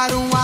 dar um.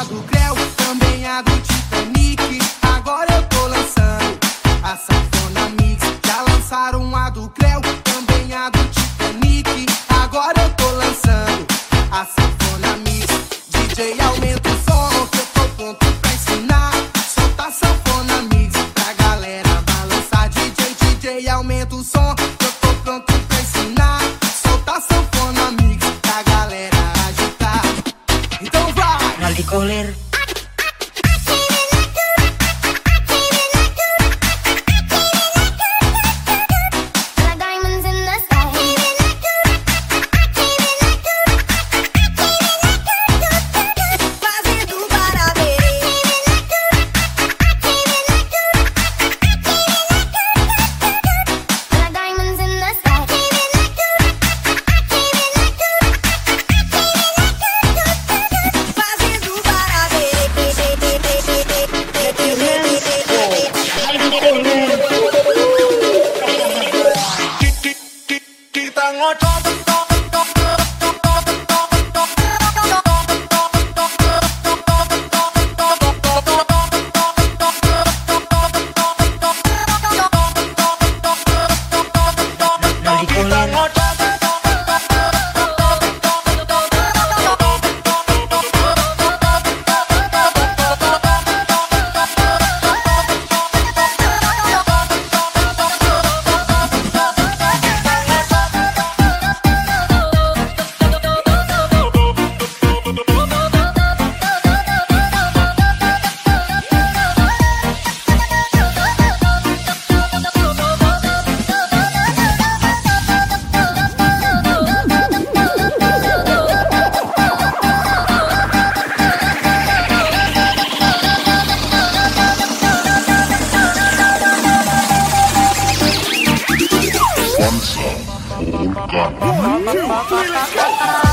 one. One, two, three, let's go!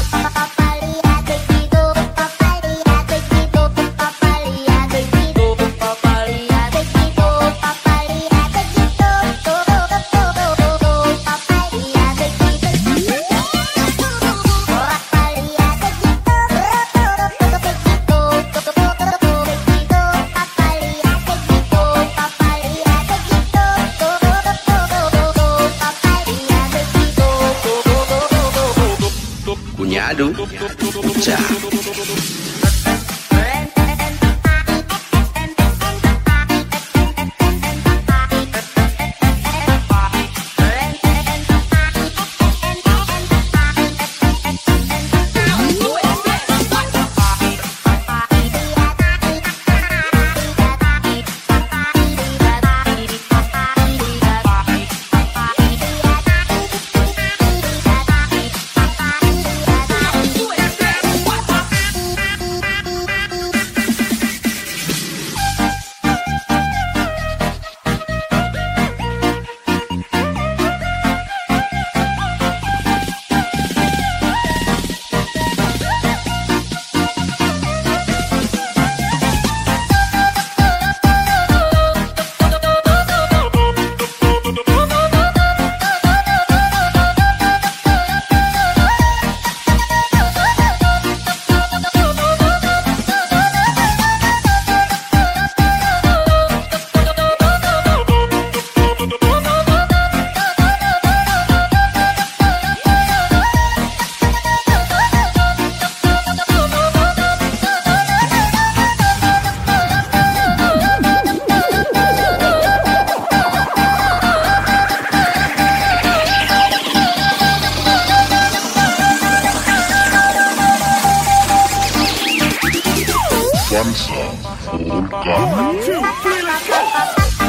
One, two, three, let's go!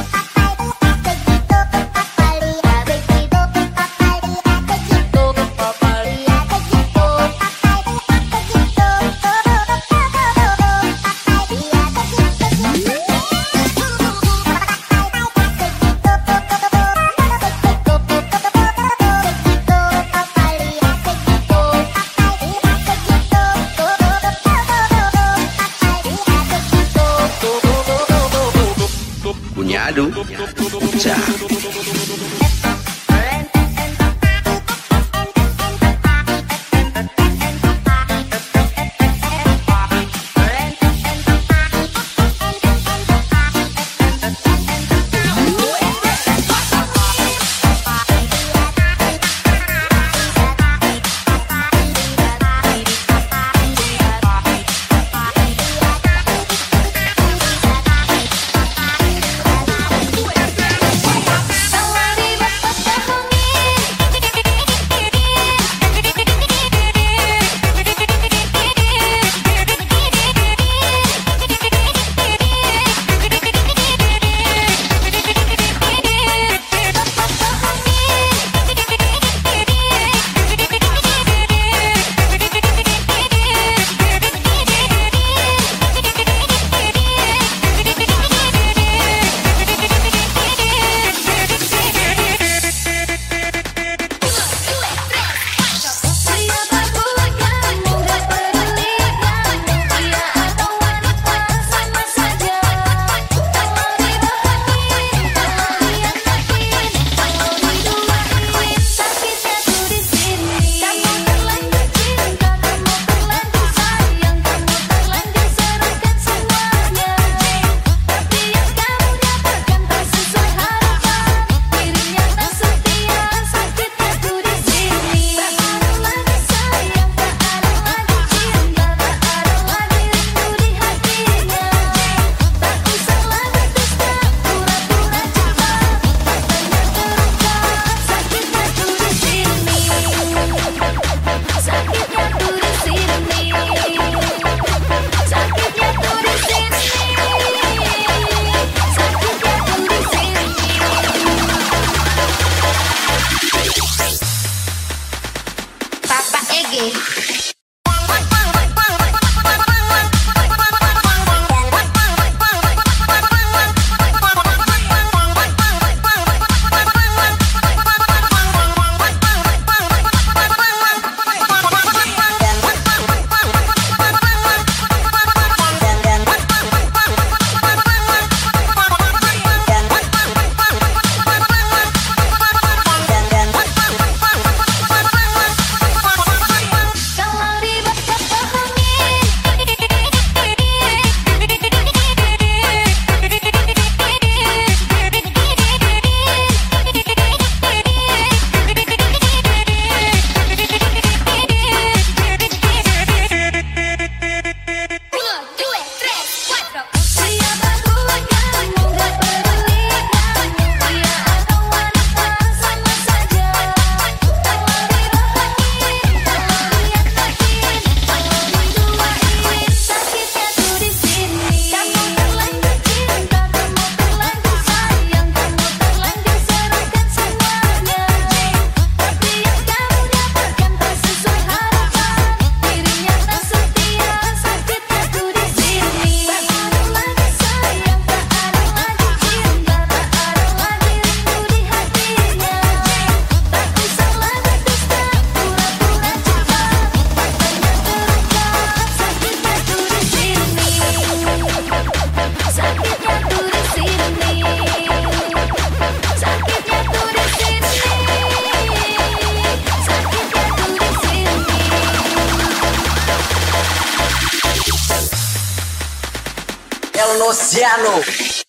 no oceano.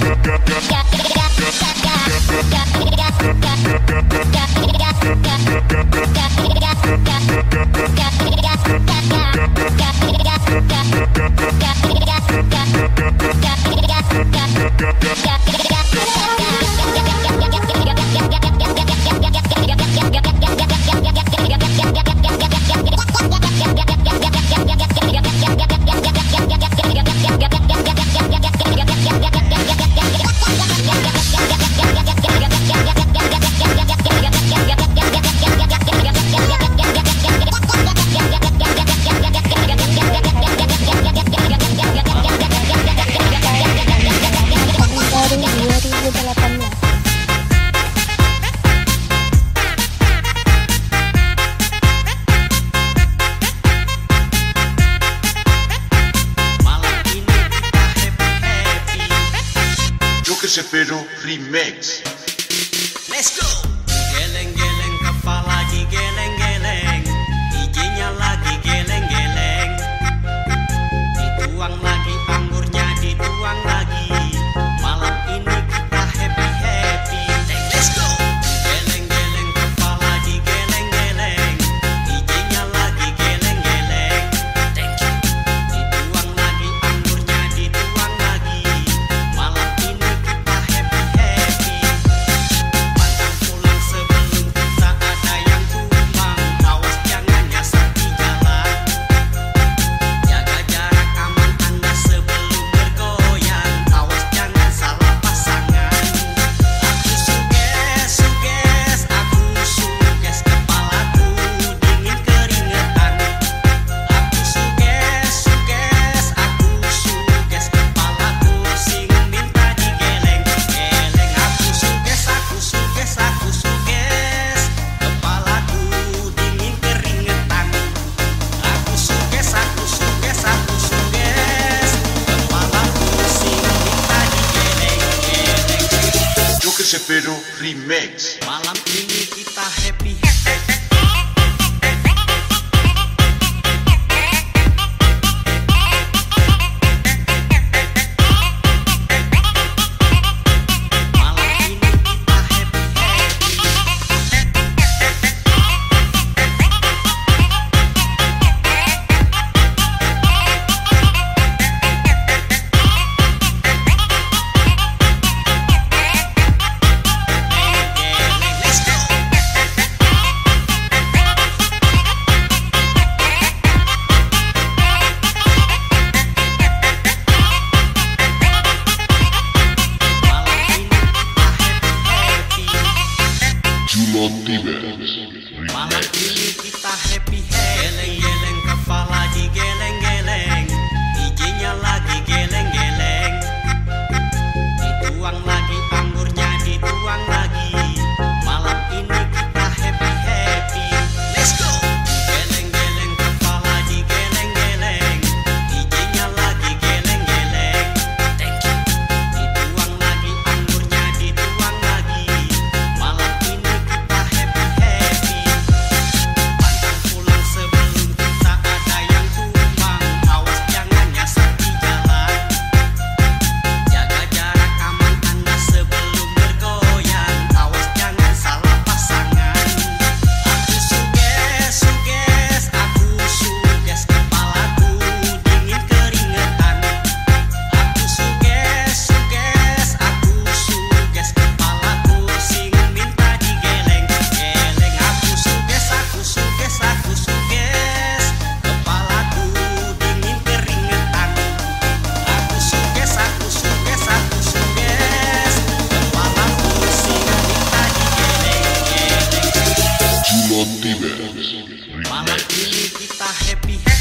yeah, yeah, yeah. Cepero Remix. Malam ini kita happy Fala que tá happy.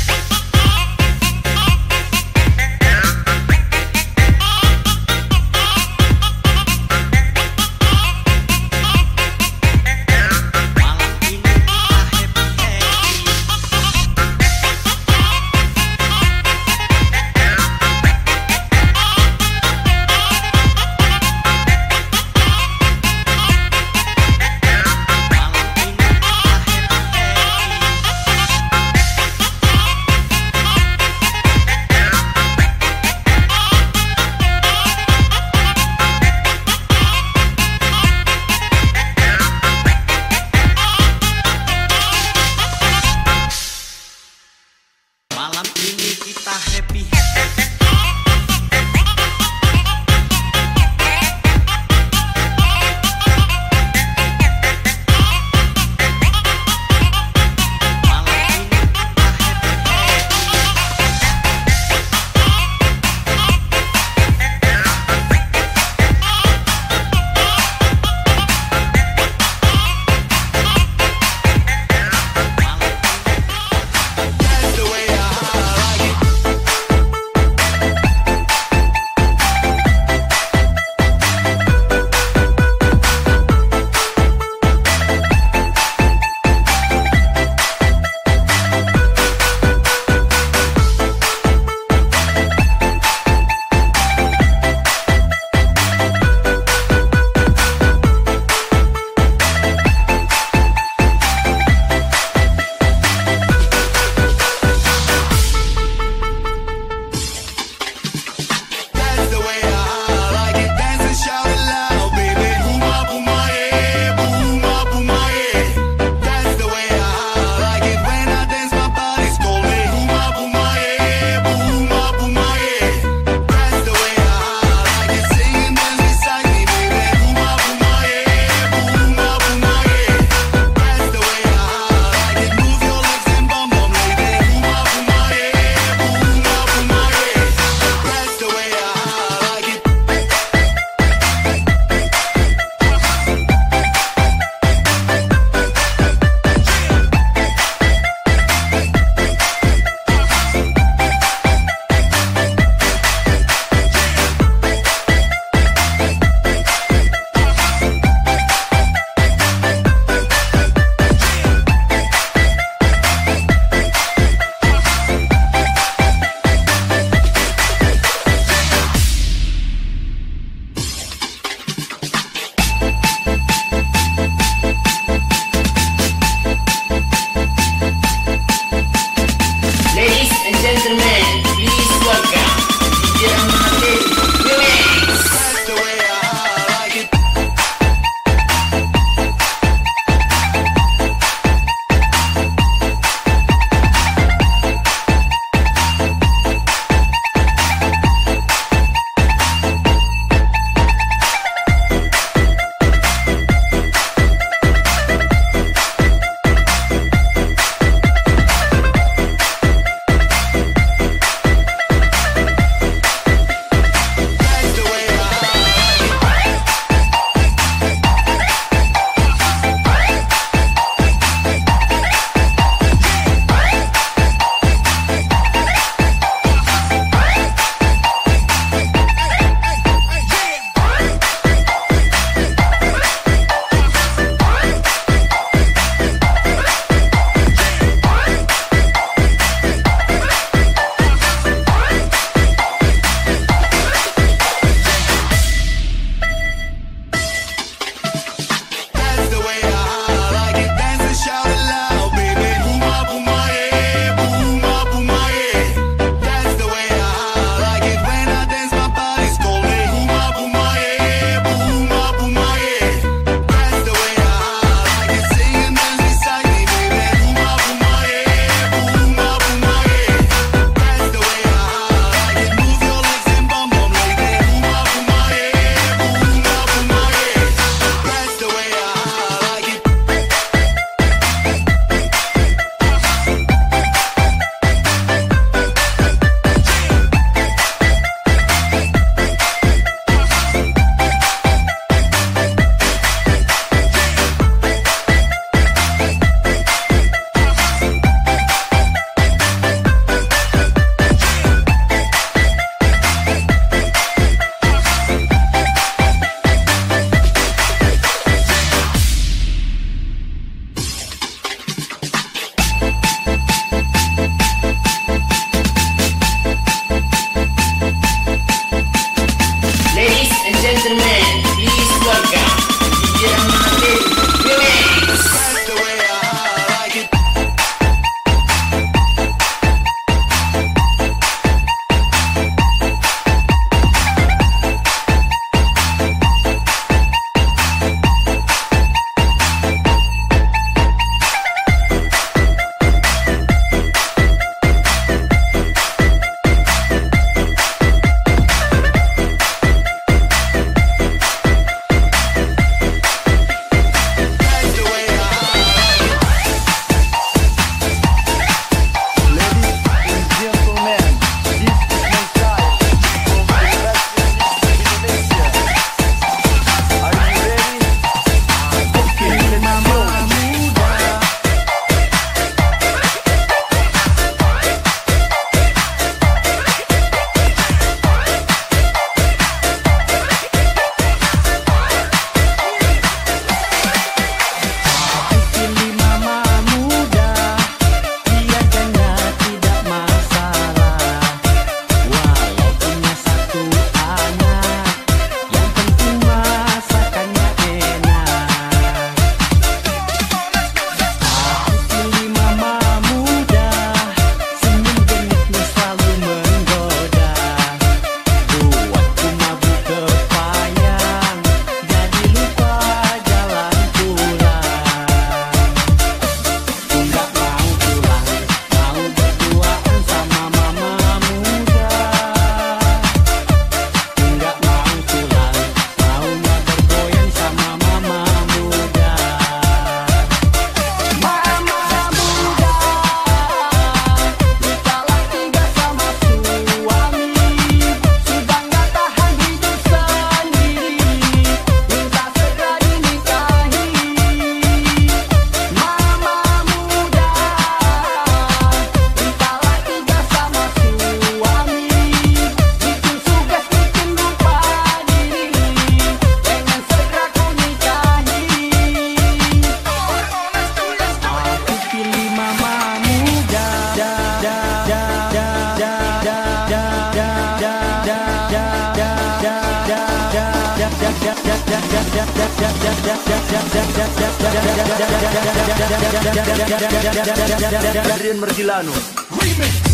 Adrian Margilano Aku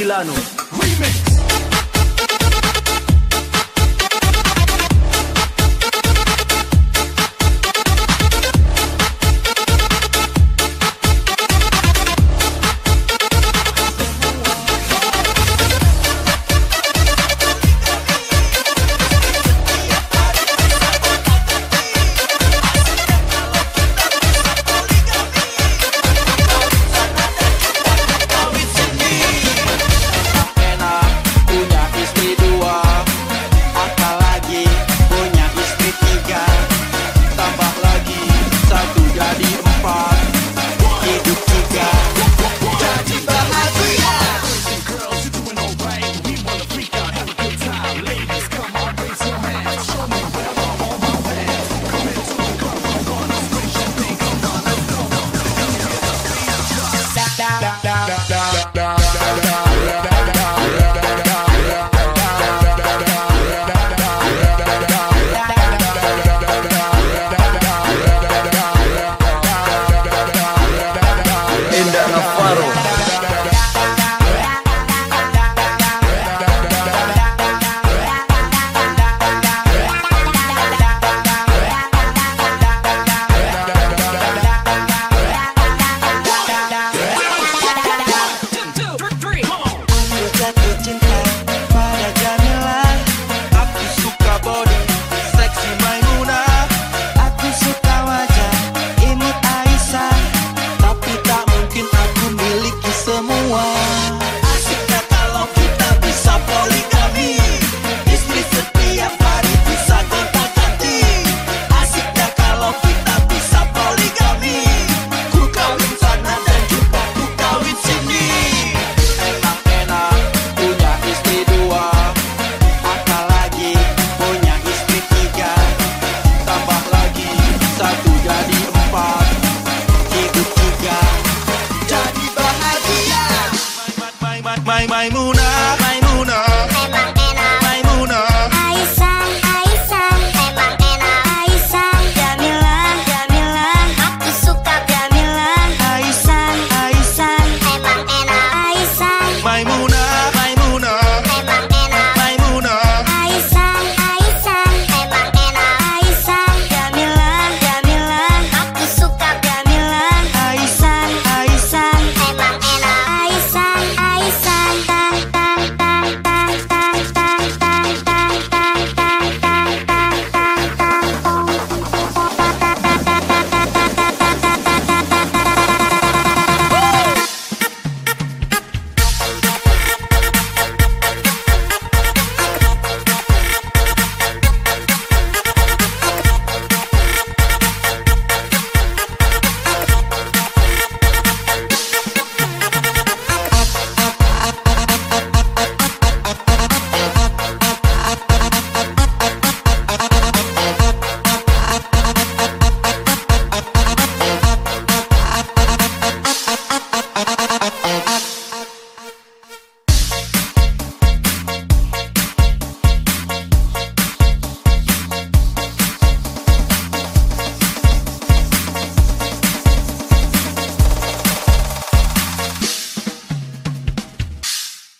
שלנו.